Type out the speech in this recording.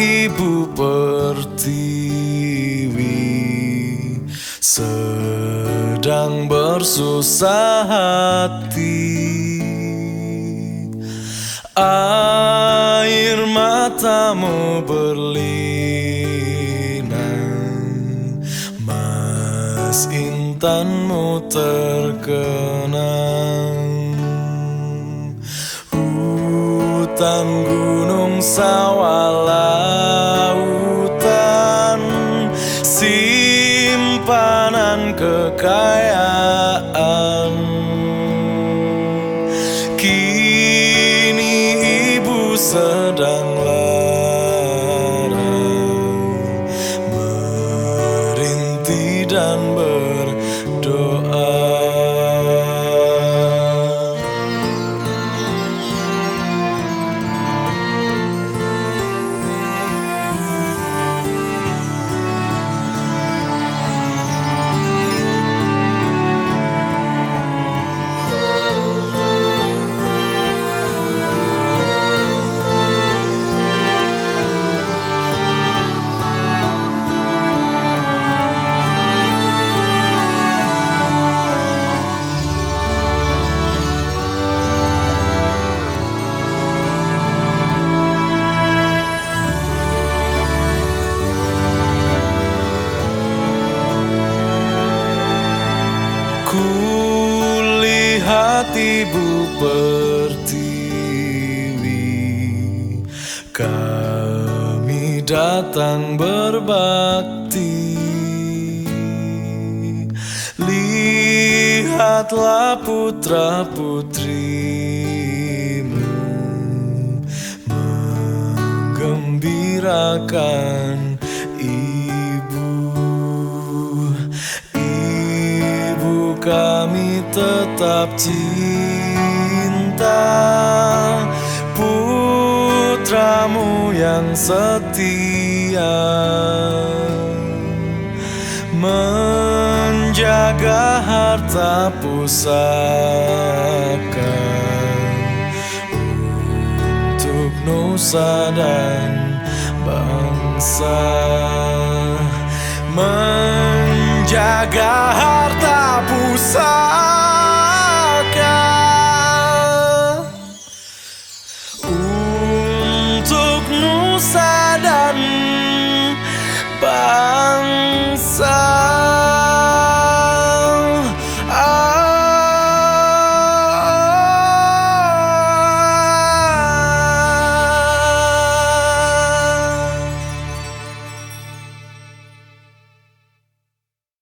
ibu pertiwi sedang bersusah hati. Air matamu berlinang mas intanmu terkenang. Hutan gunung sawah sedang Kulihat ibu pertiwi. Kami datang berbakti. Lihatlah putra putrimu Menggembirakan ibu tetap cinta. Putramu yang setia Menjaga harta pusaka Untuk nusa dan bangsa. Menjaga harta pusaka